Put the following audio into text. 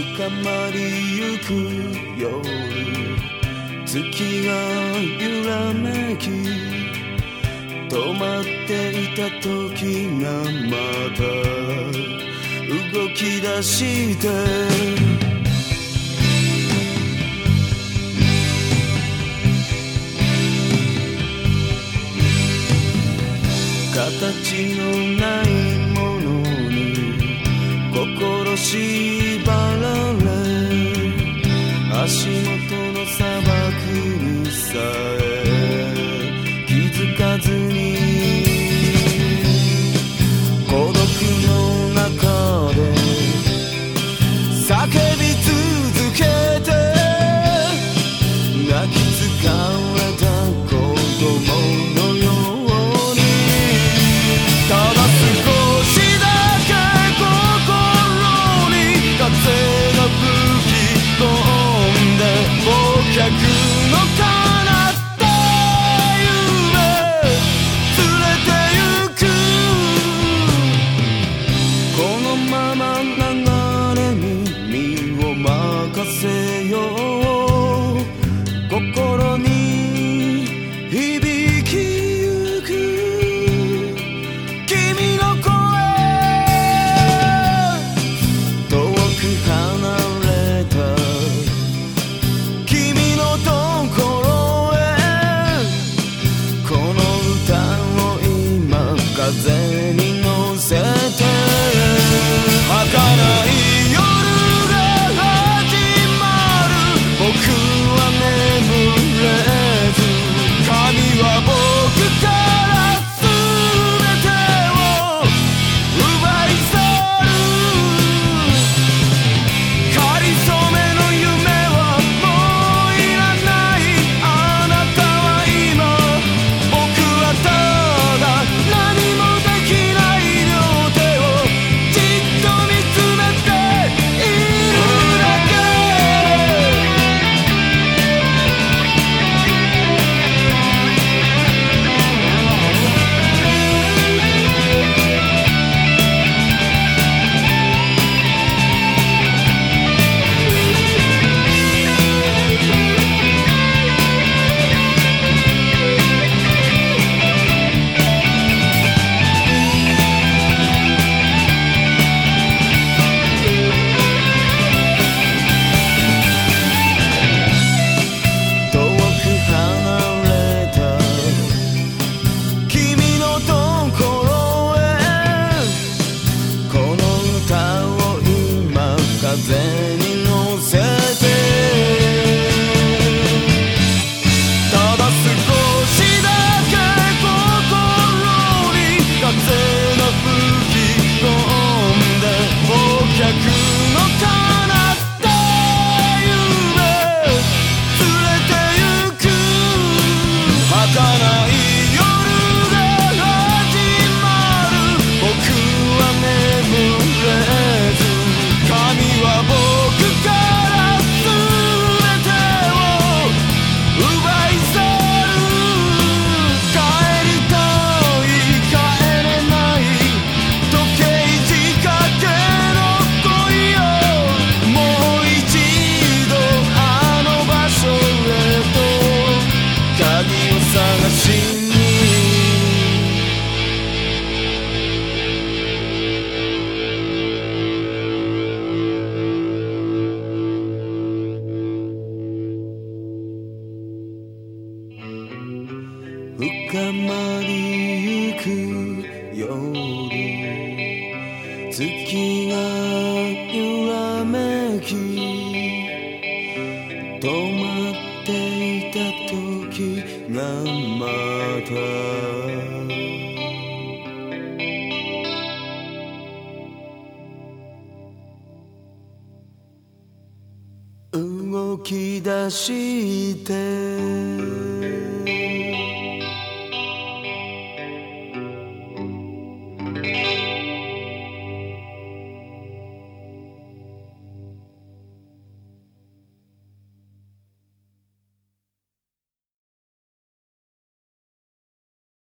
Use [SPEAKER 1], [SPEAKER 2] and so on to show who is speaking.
[SPEAKER 1] 深まりゆく夜月が揺らめき止まっていた時がまた動き出して。形のないものに心しい足元の砂漠にさえ気づかずに孤独の中で叫ぶ深まりゆく夜月が揺らめき止まっていた時がまた動き出して